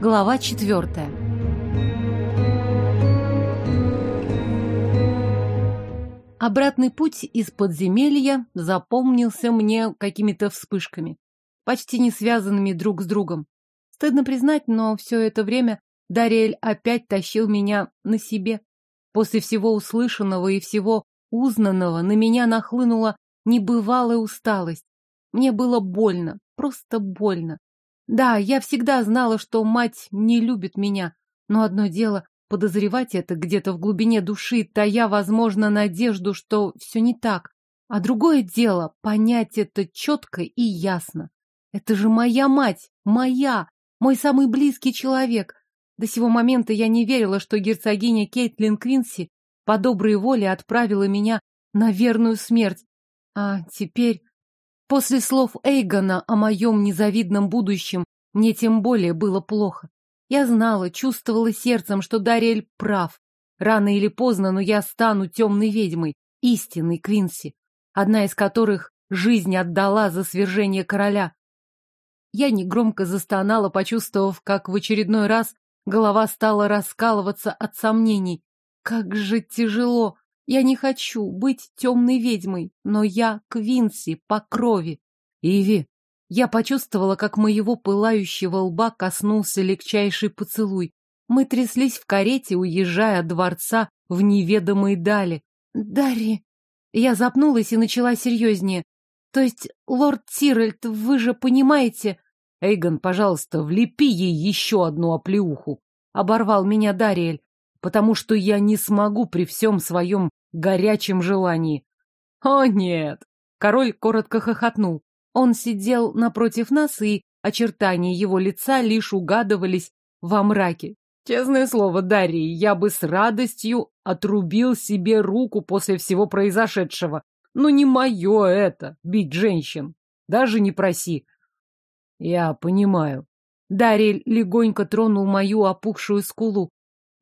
Глава четвертая. Обратный путь из подземелья запомнился мне какими-то вспышками, почти не связанными друг с другом. Стыдно признать, но все это время Дариэль опять тащил меня на себе. После всего услышанного и всего узнанного на меня нахлынула небывалая усталость. Мне было больно, просто больно. Да, я всегда знала, что мать не любит меня, но одно дело подозревать это где-то в глубине души, тая, возможно, надежду, что все не так. А другое дело понять это четко и ясно. Это же моя мать, моя, мой самый близкий человек. До сего момента я не верила, что герцогиня Кейтлин Квинси по доброй воле отправила меня на верную смерть. А теперь После слов Эйгона о моем незавидном будущем мне тем более было плохо. Я знала, чувствовала сердцем, что Дарриэль прав. Рано или поздно, но я стану темной ведьмой, истинной Квинси, одна из которых жизнь отдала за свержение короля. Я негромко застонала, почувствовав, как в очередной раз голова стала раскалываться от сомнений. Как же тяжело! Я не хочу быть темной ведьмой, но я Квинси по крови. Иви, я почувствовала, как моего пылающего лба коснулся легчайший поцелуй. Мы тряслись в карете, уезжая от дворца в неведомой дали. Дарри, Я запнулась и начала серьезнее. То есть, лорд Тиральд, вы же понимаете... Эйгон, пожалуйста, влепи ей еще одну оплеуху. Оборвал меня Дариэль, потому что я не смогу при всем своем горячем желании. «О, нет!» — король коротко хохотнул. Он сидел напротив нас, и очертания его лица лишь угадывались во мраке. Честное слово, Дарья, я бы с радостью отрубил себе руку после всего произошедшего. Но не мое это — бить женщин. Даже не проси. Я понимаю. Дарья легонько тронул мою опухшую скулу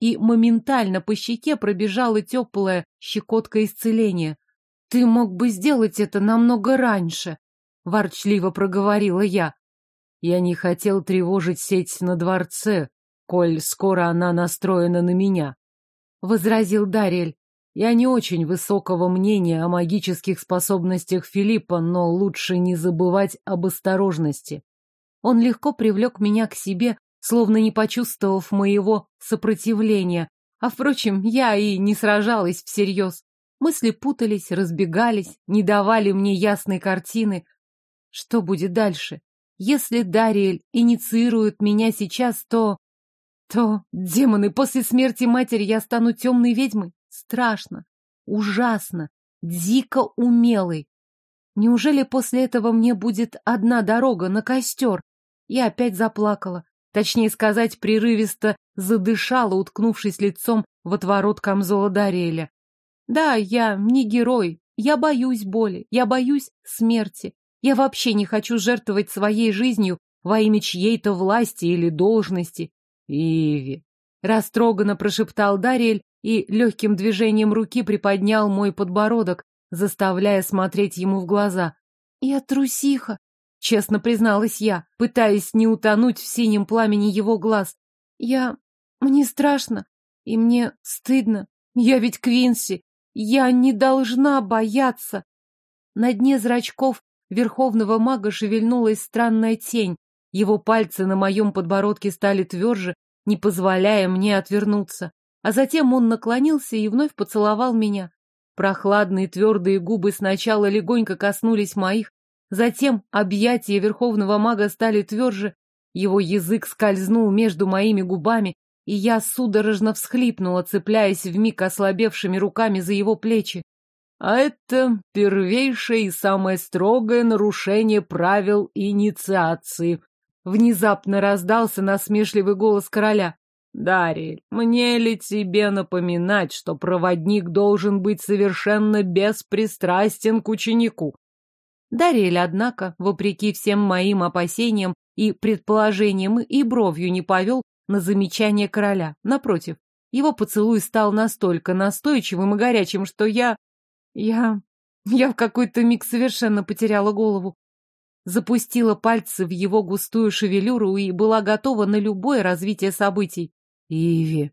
и моментально по щеке пробежала теплая щекотка исцеления. «Ты мог бы сделать это намного раньше», — ворчливо проговорила я. «Я не хотел тревожить сеть на дворце, коль скоро она настроена на меня», — возразил Дарель. «Я не очень высокого мнения о магических способностях Филиппа, но лучше не забывать об осторожности». Он легко привлек меня к себе, словно не почувствовав моего сопротивления. А, впрочем, я и не сражалась всерьез. Мысли путались, разбегались, не давали мне ясной картины. Что будет дальше? Если Дариэль инициирует меня сейчас, то... То, демоны, после смерти матери я стану темной ведьмой? Страшно, ужасно, дико умелой. Неужели после этого мне будет одна дорога на костер? Я опять заплакала. Точнее сказать, прерывисто задышала, уткнувшись лицом в отворот камзола Дареля. Да, я не герой, я боюсь боли, я боюсь смерти. Я вообще не хочу жертвовать своей жизнью во имя чьей-то власти или должности. Иви, растроганно прошептал Дариэль и легким движением руки приподнял мой подбородок, заставляя смотреть ему в глаза. Я трусиха, Честно призналась я, пытаясь не утонуть в синем пламени его глаз. Я... Мне страшно. И мне стыдно. Я ведь Квинси. Я не должна бояться. На дне зрачков верховного мага шевельнулась странная тень. Его пальцы на моем подбородке стали тверже, не позволяя мне отвернуться. А затем он наклонился и вновь поцеловал меня. Прохладные твердые губы сначала легонько коснулись моих, Затем объятия верховного мага стали тверже, его язык скользнул между моими губами, и я судорожно всхлипнула, цепляясь вмиг ослабевшими руками за его плечи. А это первейшее и самое строгое нарушение правил инициации. Внезапно раздался насмешливый голос короля. Дари, мне ли тебе напоминать, что проводник должен быть совершенно беспристрастен к ученику? Дарьель, однако, вопреки всем моим опасениям и предположениям, и бровью не повел на замечание короля. Напротив, его поцелуй стал настолько настойчивым и горячим, что я... Я... Я в какой-то миг совершенно потеряла голову. Запустила пальцы в его густую шевелюру и была готова на любое развитие событий. «Иви!»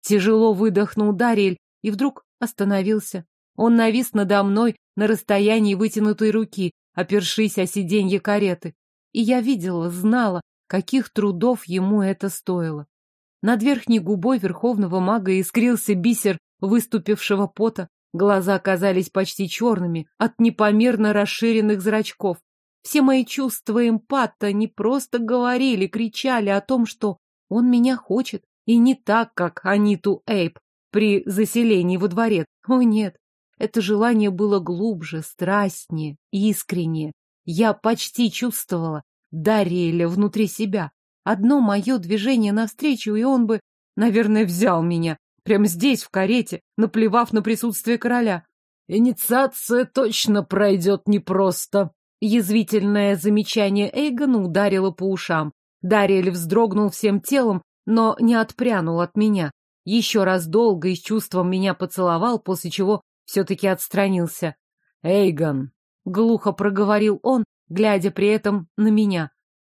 Тяжело выдохнул Дариэль и вдруг остановился. Он навис надо мной на расстоянии вытянутой руки, опершись о сиденье кареты. И я видела, знала, каких трудов ему это стоило. Над верхней губой верховного мага искрился бисер выступившего пота, глаза оказались почти черными от непомерно расширенных зрачков. Все мои чувства эмпата не просто говорили, кричали о том, что он меня хочет, и не так, как Аниту Эйп при заселении во дворец. О нет, это желание было глубже, страстнее, искреннее. Я почти чувствовала Дариэля внутри себя. Одно мое движение навстречу, и он бы, наверное, взял меня. Прямо здесь, в карете, наплевав на присутствие короля. «Инициация точно пройдет непросто», — язвительное замечание Эйгона ударило по ушам. Дариэль вздрогнул всем телом, но не отпрянул от меня. Еще раз долго и с чувством меня поцеловал, после чего все-таки отстранился. «Эйгон!» — глухо проговорил он, глядя при этом на меня.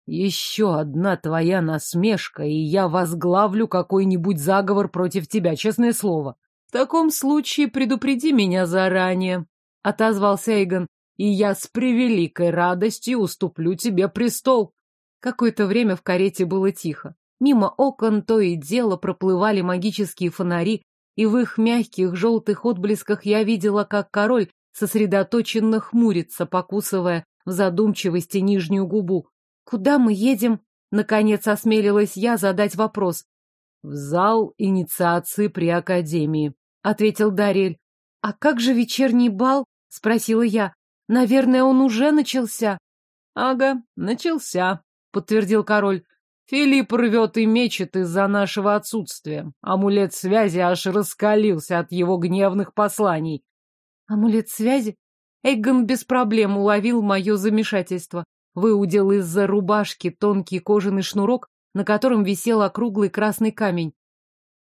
«Еще одна твоя насмешка, и я возглавлю какой-нибудь заговор против тебя, честное слово. В таком случае предупреди меня заранее», — отозвался Эйгон, «и я с превеликой радостью уступлю тебе престол». Какое-то время в карете было тихо. Мимо окон то и дело проплывали магические фонари, и в их мягких желтых отблесках я видела, как король сосредоточенно хмурится, покусывая в задумчивости нижнюю губу. «Куда мы едем?» — наконец осмелилась я задать вопрос. «В зал инициации при Академии», — ответил Дарель. «А как же вечерний бал?» — спросила я. «Наверное, он уже начался?» «Ага, начался», — подтвердил король. Филипп рвет и мечет из-за нашего отсутствия. Амулет связи аж раскалился от его гневных посланий. Амулет связи? Эггон без проблем уловил мое замешательство. Выудил из-за рубашки тонкий кожаный шнурок, на котором висел округлый красный камень.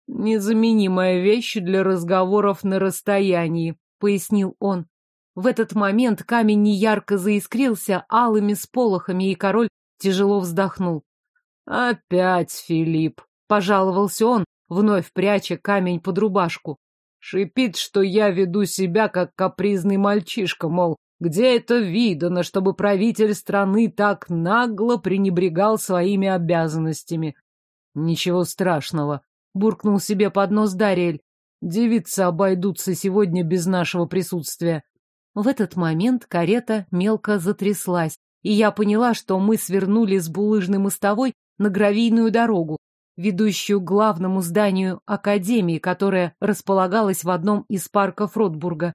«Незаменимая вещь для разговоров на расстоянии», — пояснил он. В этот момент камень неярко заискрился алыми сполохами, и король тяжело вздохнул. «Опять Филипп!» — пожаловался он, вновь пряча камень под рубашку. «Шипит, что я веду себя как капризный мальчишка, мол, где это видано, чтобы правитель страны так нагло пренебрегал своими обязанностями?» «Ничего страшного», — буркнул себе под нос Дарель. «Девицы обойдутся сегодня без нашего присутствия». В этот момент карета мелко затряслась, и я поняла, что мы свернули с булыжной мостовой на гравийную дорогу, ведущую к главному зданию Академии, которая располагалась в одном из парков Ротбурга.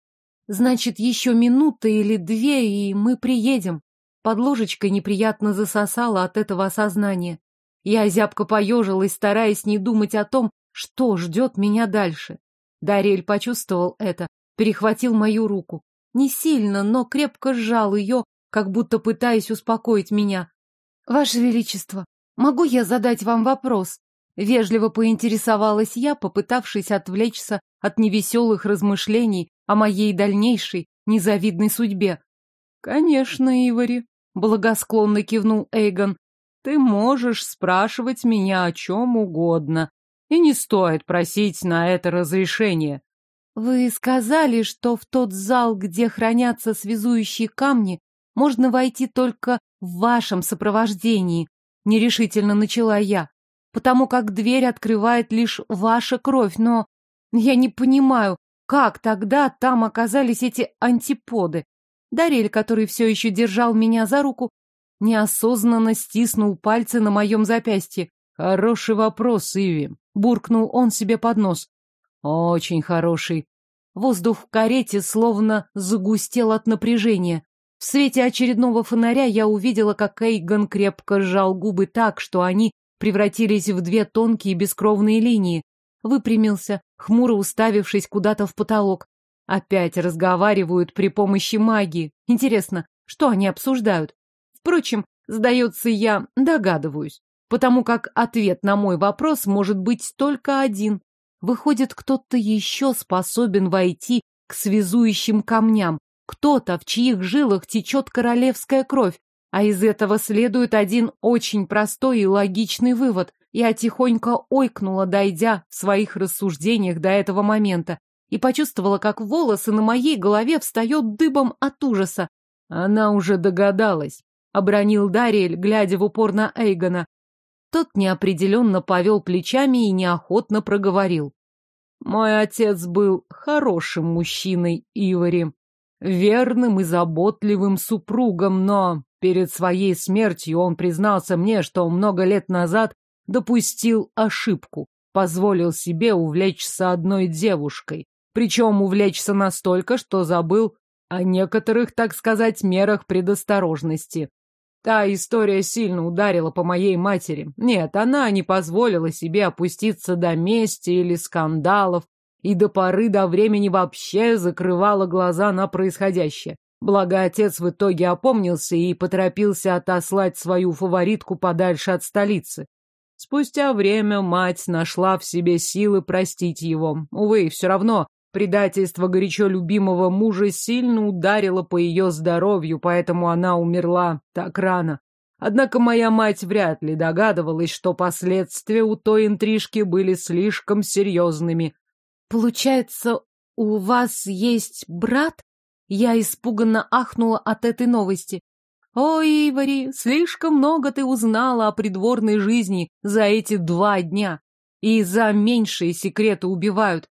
Значит, еще минута или две, и мы приедем. Под ложечкой неприятно засосало от этого осознания. Я зябко поежилась, стараясь не думать о том, что ждет меня дальше. Дарель почувствовал это, перехватил мою руку. Не сильно, но крепко сжал ее, как будто пытаясь успокоить меня. — Ваше Величество, Могу я задать вам вопрос? Вежливо поинтересовалась я, попытавшись отвлечься от невеселых размышлений о моей дальнейшей незавидной судьбе. «Конечно, Ивари», — благосклонно кивнул Эйгон, — «ты можешь спрашивать меня о чем угодно, и не стоит просить на это разрешение». «Вы сказали, что в тот зал, где хранятся связующие камни, можно войти только в вашем сопровождении», — нерешительно начала я, «потому как дверь открывает лишь ваша кровь, но я не понимаю, как тогда там оказались эти антиподы? Дарель, который все еще держал меня за руку, неосознанно стиснул пальцы на моем запястье. «Хороший вопрос, Иви», — буркнул он себе под нос. «Очень хороший». Воздух в карете словно загустел от напряжения. В свете очередного фонаря я увидела, как Эйгон крепко сжал губы так, что они превратились в две тонкие бескровные линии. Выпрямился, хмуро уставившись куда-то в потолок. Опять разговаривают при помощи магии. Интересно, что они обсуждают? Впрочем, сдается я, догадываюсь, потому как ответ на мой вопрос может быть только один. Выходит, кто-то еще способен войти к связующим камням, кто-то, в чьих жилах течет королевская кровь, а из этого следует один очень простой и логичный вывод. Я тихонько ойкнула, дойдя в своих рассуждениях до этого момента, и почувствовала, как волосы на моей голове встают дыбом от ужаса. Она уже догадалась, — обронил Дариэль, глядя в упор на Эйгона. Тот неопределенно повел плечами и неохотно проговорил. Мой отец был хорошим мужчиной, Ивари верным и заботливым супругом, но перед своей смертью он признался мне, что много лет назад допустил ошибку, позволил себе увлечься одной девушкой, причем увлечься настолько, что забыл о некоторых, так сказать, мерах предосторожности. Та история сильно ударила по моей матери. Нет, она не позволила себе опуститься до мести или скандалов, и до поры до времени вообще закрывала глаза на происходящее. Благо отец в итоге опомнился и поторопился отослать свою фаворитку подальше от столицы. Спустя время мать нашла в себе силы простить его. Увы, все равно предательство горячо любимого мужа сильно ударило по ее здоровью, поэтому она умерла так рано. Однако моя мать вряд ли догадывалась, что последствия у той интрижки были слишком серьезными, Получается, у вас есть брат? Я испуганно ахнула от этой новости. О, Ивари, слишком много ты узнала о придворной жизни за эти два дня. И за меньшие секреты убивают.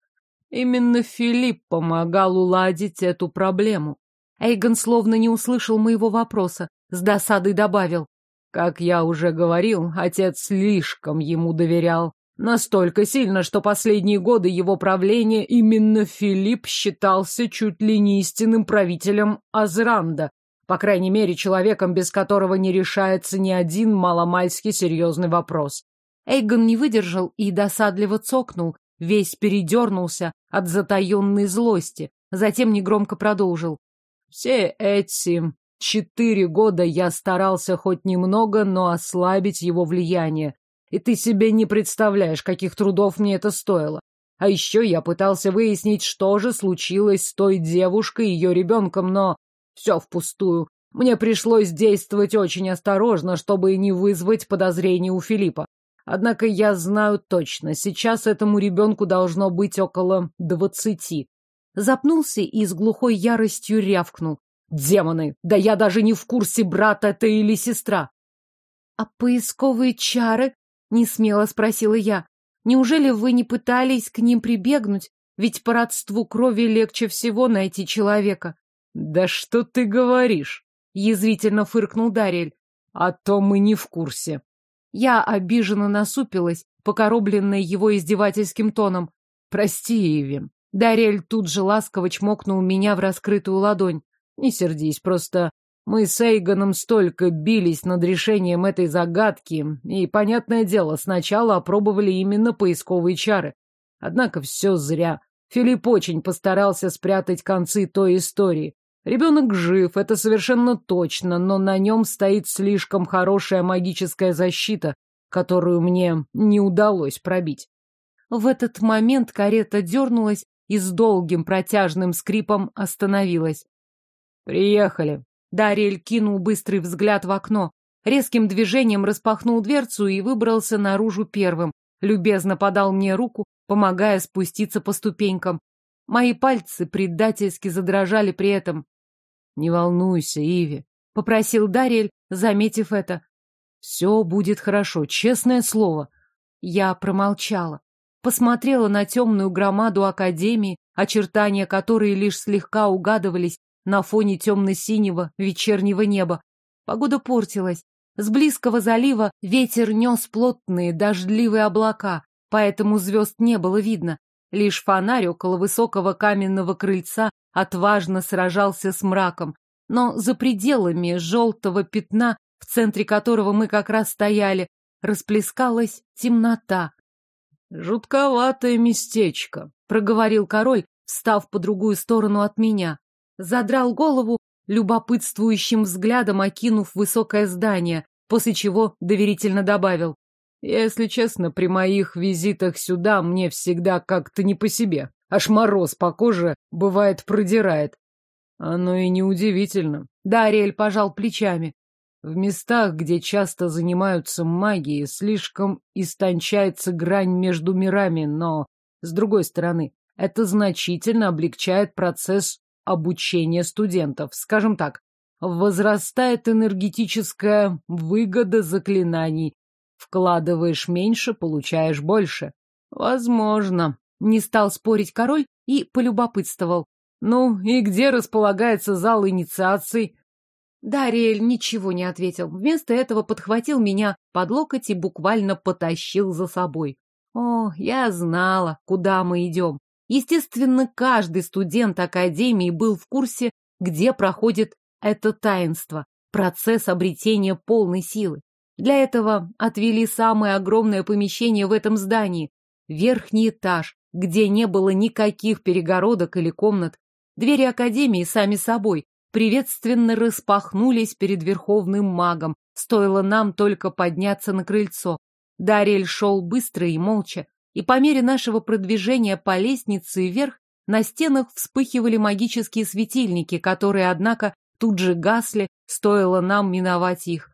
Именно Филипп помогал уладить эту проблему. Эйгон словно не услышал моего вопроса, с досадой добавил. Как я уже говорил, отец слишком ему доверял. Настолько сильно, что последние годы его правления именно Филипп считался чуть ли не истинным правителем Азранда, по крайней мере, человеком, без которого не решается ни один маломальский серьезный вопрос. Эйгон не выдержал и досадливо цокнул, весь передернулся от затаенной злости, затем негромко продолжил. «Все эти четыре года я старался хоть немного, но ослабить его влияние, и ты себе не представляешь, каких трудов мне это стоило. А еще я пытался выяснить, что же случилось с той девушкой и ее ребенком, но все впустую. Мне пришлось действовать очень осторожно, чтобы не вызвать подозрений у Филиппа. Однако я знаю точно, сейчас этому ребенку должно быть около двадцати. Запнулся и с глухой яростью рявкнул. «Демоны! Да я даже не в курсе, брат это или сестра!» «А поисковые чары?» Не смело спросила я. Неужели вы не пытались к ним прибегнуть? Ведь по родству крови легче всего найти человека. Да что ты говоришь? Язвительно фыркнул Дарель. А то мы не в курсе. Я обиженно насупилась, покоробленная его издевательским тоном. Прости, Эви. Дарель тут же ласково чмокнул меня в раскрытую ладонь. Не сердись, просто мы с Эйгоном столько бились над решением этой загадки, и, понятное дело, сначала опробовали именно поисковые чары. Однако все зря. Филипп очень постарался спрятать концы той истории. Ребенок жив, это совершенно точно, но на нем стоит слишком хорошая магическая защита, которую мне не удалось пробить. В этот момент карета дернулась и с долгим протяжным скрипом остановилась. «Приехали», Дарриэль кинул быстрый взгляд в окно, резким движением распахнул дверцу и выбрался наружу первым, любезно подал мне руку, помогая спуститься по ступенькам. Мои пальцы предательски задрожали при этом. «Не волнуйся, Иви», — попросил Дарриэль, заметив это. «Все будет хорошо, честное слово». Я промолчала. Посмотрела на темную громаду Академии, очертания которой лишь слегка угадывались на фоне темно-синего вечернего неба. Погода портилась. С близкого залива ветер нес плотные дождливые облака, поэтому звезд не было видно. Лишь фонарь около высокого каменного крыльца отважно сражался с мраком. Но за пределами желтого пятна, в центре которого мы как раз стояли, расплескалась темнота. «Жутковатое местечко», — проговорил король, встав по другую сторону от меня задрал голову, любопытствующим взглядом окинув высокое здание, после чего доверительно добавил. Если честно, при моих визитах сюда мне всегда как-то не по себе. Аж мороз по коже, бывает, продирает. Оно и неудивительно. Дариэль пожал плечами. В местах, где часто занимаются магией, слишком истончается грань между мирами, но, с другой стороны, это значительно облегчает процесс обучения студентов. Скажем так, возрастает энергетическая выгода заклинаний. Вкладываешь меньше, получаешь больше. Возможно. Не стал спорить король и полюбопытствовал. Ну, и где располагается зал инициаций? Дариэль ничего не ответил. Вместо этого подхватил меня под локоть и буквально потащил за собой. О, я знала, куда мы идем. Естественно, каждый студент Академии был в курсе, где проходит это таинство, процесс обретения полной силы. Для этого отвели самое огромное помещение в этом здании – верхний этаж, где не было никаких перегородок или комнат. Двери Академии сами собой приветственно распахнулись перед верховным магом, стоило нам только подняться на крыльцо. Дарель шел быстро и молча и по мере нашего продвижения по лестнице вверх на стенах вспыхивали магические светильники, которые, однако, тут же гасли, стоило нам миновать их.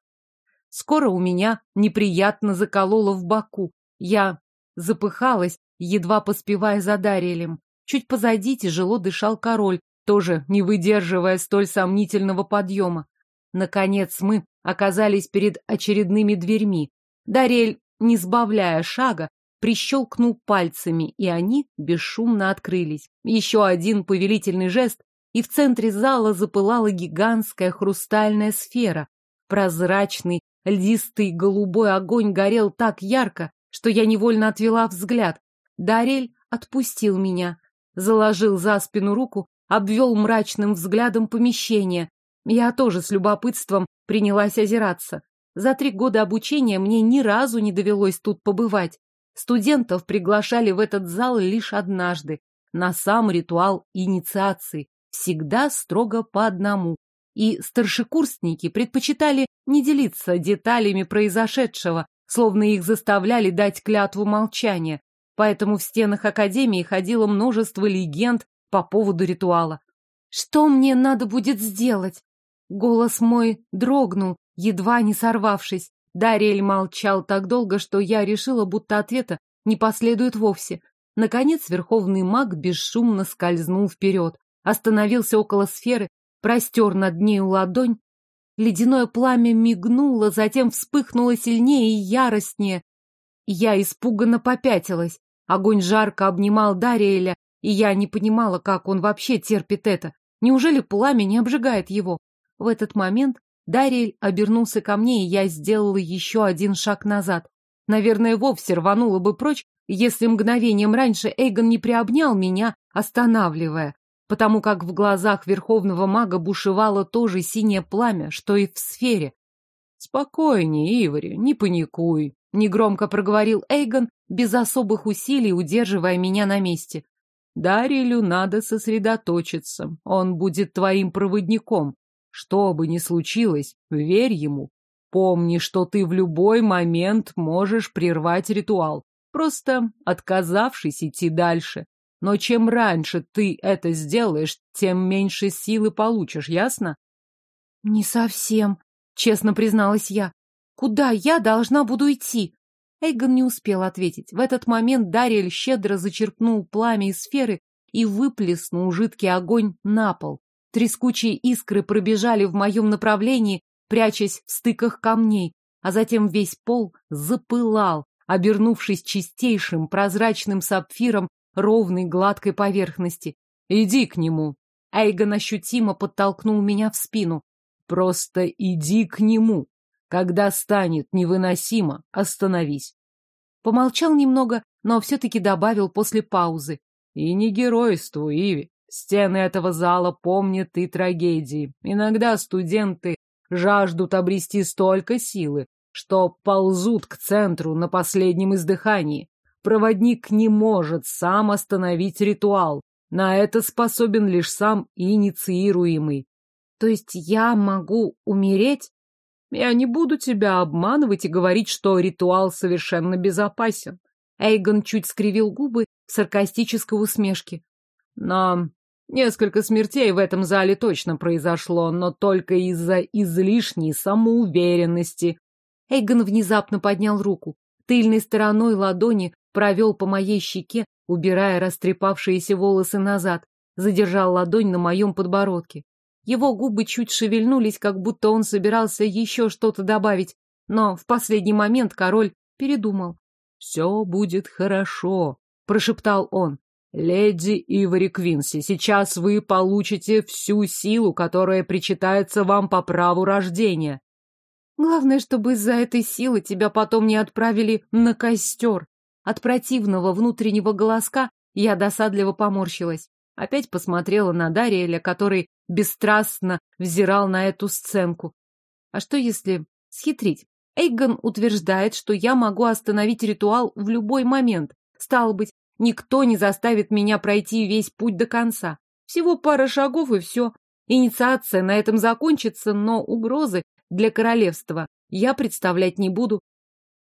Скоро у меня неприятно закололо в боку. Я запыхалась, едва поспевая за Дариэлем. Чуть позади тяжело дышал король, тоже не выдерживая столь сомнительного подъема. Наконец мы оказались перед очередными дверьми. Дарель, не сбавляя шага, прищелкнул пальцами, и они бесшумно открылись. Еще один повелительный жест, и в центре зала запылала гигантская хрустальная сфера. Прозрачный, льдистый голубой огонь горел так ярко, что я невольно отвела взгляд. Дарель отпустил меня, заложил за спину руку, обвел мрачным взглядом помещение. Я тоже с любопытством принялась озираться. За три года обучения мне ни разу не довелось тут побывать. Студентов приглашали в этот зал лишь однажды, на сам ритуал инициации, всегда строго по одному. И старшекурсники предпочитали не делиться деталями произошедшего, словно их заставляли дать клятву молчания. Поэтому в стенах академии ходило множество легенд по поводу ритуала. «Что мне надо будет сделать?» Голос мой дрогнул, едва не сорвавшись. Дарриэль молчал так долго, что я решила, будто ответа не последует вовсе. Наконец верховный маг бесшумно скользнул вперед, остановился около сферы, простер над ней ладонь. Ледяное пламя мигнуло, затем вспыхнуло сильнее и яростнее. Я испуганно попятилась. Огонь жарко обнимал Дариэля, и я не понимала, как он вообще терпит это. Неужели пламя не обжигает его? В этот момент Дарриэль обернулся ко мне, и я сделала еще один шаг назад. Наверное, вовсе рванула бы прочь, если мгновением раньше Эйгон не приобнял меня, останавливая, потому как в глазах верховного мага бушевало то же синее пламя, что и в сфере. «Спокойнее, Ивари, не паникуй», — негромко проговорил Эйгон, без особых усилий удерживая меня на месте. «Дарилю надо сосредоточиться, он будет твоим проводником, что бы ни случилось, верь ему. Помни, что ты в любой момент можешь прервать ритуал, просто отказавшись идти дальше. Но чем раньше ты это сделаешь, тем меньше силы получишь, ясно? Не совсем, честно призналась я. Куда я должна буду идти? Эйгон не успел ответить. В этот момент Дариэль щедро зачерпнул пламя из сферы и выплеснул жидкий огонь на пол. Трескучие искры пробежали в моем направлении, прячась в стыках камней, а затем весь пол запылал, обернувшись чистейшим прозрачным сапфиром ровной гладкой поверхности. «Иди к нему!» Эйгон ощутимо подтолкнул меня в спину. «Просто иди к нему! Когда станет невыносимо, остановись!» Помолчал немного, но все-таки добавил после паузы. «И не геройству, Иви!» Стены этого зала помнят и трагедии. Иногда студенты жаждут обрести столько силы, что ползут к центру на последнем издыхании. Проводник не может сам остановить ритуал. На это способен лишь сам инициируемый. То есть я могу умереть? Я не буду тебя обманывать и говорить, что ритуал совершенно безопасен. Эйгон чуть скривил губы в саркастической усмешке. Но Несколько смертей в этом зале точно произошло, но только из-за излишней самоуверенности. Эйгон внезапно поднял руку. Тыльной стороной ладони провел по моей щеке, убирая растрепавшиеся волосы назад, задержал ладонь на моем подбородке. Его губы чуть шевельнулись, как будто он собирался еще что-то добавить, но в последний момент король передумал. «Все будет хорошо», — прошептал он. «Леди Ивари Квинси, сейчас вы получите всю силу, которая причитается вам по праву рождения». «Главное, чтобы из-за этой силы тебя потом не отправили на костер». От противного внутреннего голоска я досадливо поморщилась. Опять посмотрела на Дариэля, который бесстрастно взирал на эту сценку. «А что если схитрить?» Эйгон утверждает, что я могу остановить ритуал в любой момент. Стало быть, Никто не заставит меня пройти весь путь до конца. Всего пара шагов и все. Инициация на этом закончится, но угрозы для королевства я представлять не буду.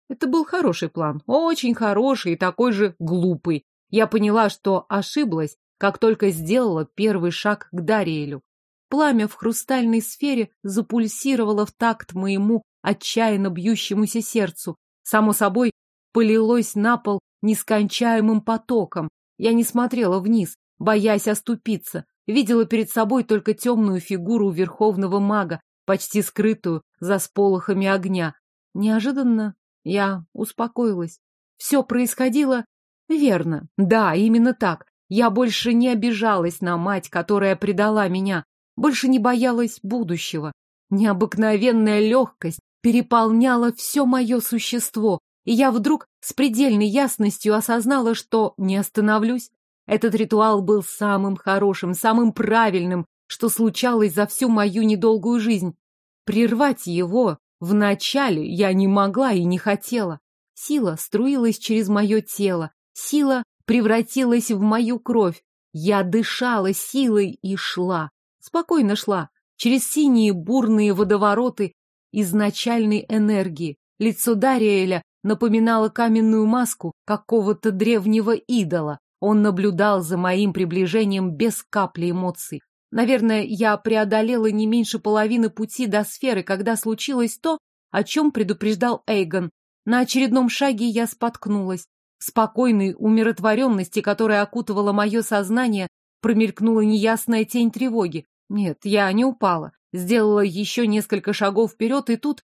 Это был хороший план, очень хороший и такой же глупый. Я поняла, что ошиблась, как только сделала первый шаг к Дариэлю. Пламя в хрустальной сфере запульсировало в такт моему отчаянно бьющемуся сердцу. Само собой, полилось на пол нескончаемым потоком. Я не смотрела вниз, боясь оступиться. Видела перед собой только темную фигуру верховного мага, почти скрытую за сполохами огня. Неожиданно я успокоилась. Все происходило верно. Да, именно так. Я больше не обижалась на мать, которая предала меня. Больше не боялась будущего. Необыкновенная легкость переполняла все мое существо, и я вдруг с предельной ясностью осознала, что не остановлюсь. Этот ритуал был самым хорошим, самым правильным, что случалось за всю мою недолгую жизнь. Прервать его вначале я не могла и не хотела. Сила струилась через мое тело, сила превратилась в мою кровь. Я дышала силой и шла, спокойно шла, через синие бурные водовороты изначальной энергии. Лицо Дариэля напоминала каменную маску какого-то древнего идола. Он наблюдал за моим приближением без капли эмоций. Наверное, я преодолела не меньше половины пути до сферы, когда случилось то, о чем предупреждал Эйгон. На очередном шаге я споткнулась. В спокойной умиротворенности, которая окутывала мое сознание, промелькнула неясная тень тревоги. Нет, я не упала. Сделала еще несколько шагов вперед, и тут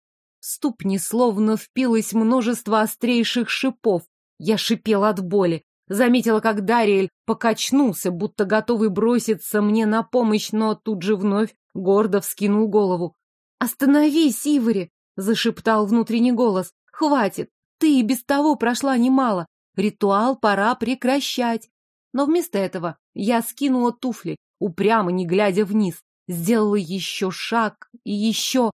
ступни словно впилось множество острейших шипов. Я шипел от боли. Заметила, как Дариэль покачнулся, будто готовый броситься мне на помощь, но тут же вновь гордо вскинул голову. «Остановись, Ивори!» — зашептал внутренний голос. «Хватит! Ты и без того прошла немало. Ритуал пора прекращать!» Но вместо этого я скинула туфли, упрямо не глядя вниз. Сделала еще шаг и еще,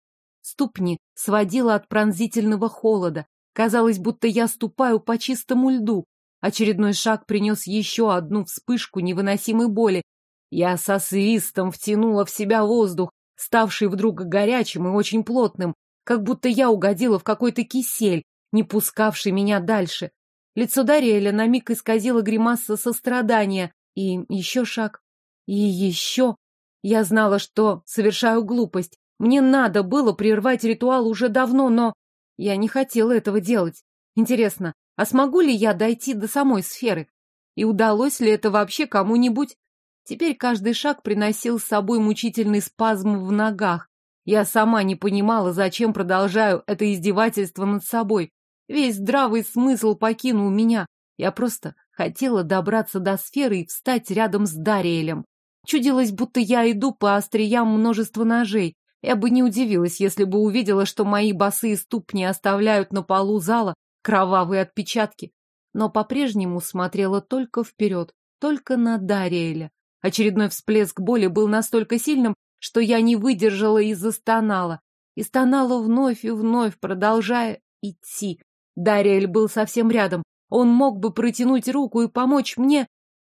ступни сводила от пронзительного холода. Казалось, будто я ступаю по чистому льду. Очередной шаг принес еще одну вспышку невыносимой боли. Я со свистом втянула в себя воздух, ставший вдруг горячим и очень плотным, как будто я угодила в какой-то кисель, не пускавший меня дальше. Лицо Дариэля на миг исказило гримаса сострадания. И еще шаг. И еще. Я знала, что совершаю глупость, мне надо было прервать ритуал уже давно, но я не хотела этого делать. Интересно, а смогу ли я дойти до самой сферы? И удалось ли это вообще кому-нибудь? Теперь каждый шаг приносил с собой мучительный спазм в ногах. Я сама не понимала, зачем продолжаю это издевательство над собой. Весь здравый смысл покинул меня. Я просто хотела добраться до сферы и встать рядом с Дариэлем. Чудилось, будто я иду по остриям множества ножей, я бы не удивилась, если бы увидела, что мои босые ступни оставляют на полу зала кровавые отпечатки. Но по-прежнему смотрела только вперед, только на Дариэля. Очередной всплеск боли был настолько сильным, что я не выдержала и застонала. И стонала вновь и вновь, продолжая идти. Дариэль был совсем рядом. Он мог бы протянуть руку и помочь мне,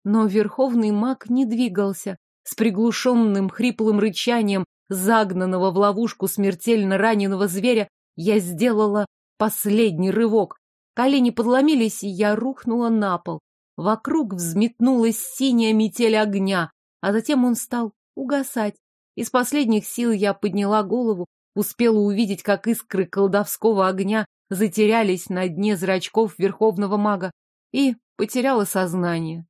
но верховный маг не двигался. С приглушенным хриплым рычанием загнанного в ловушку смертельно раненого зверя, я сделала последний рывок. Колени подломились, и я рухнула на пол. Вокруг взметнулась синяя метель огня, а затем он стал угасать. Из последних сил я подняла голову, успела увидеть, как искры колдовского огня затерялись на дне зрачков верховного мага и потеряла сознание.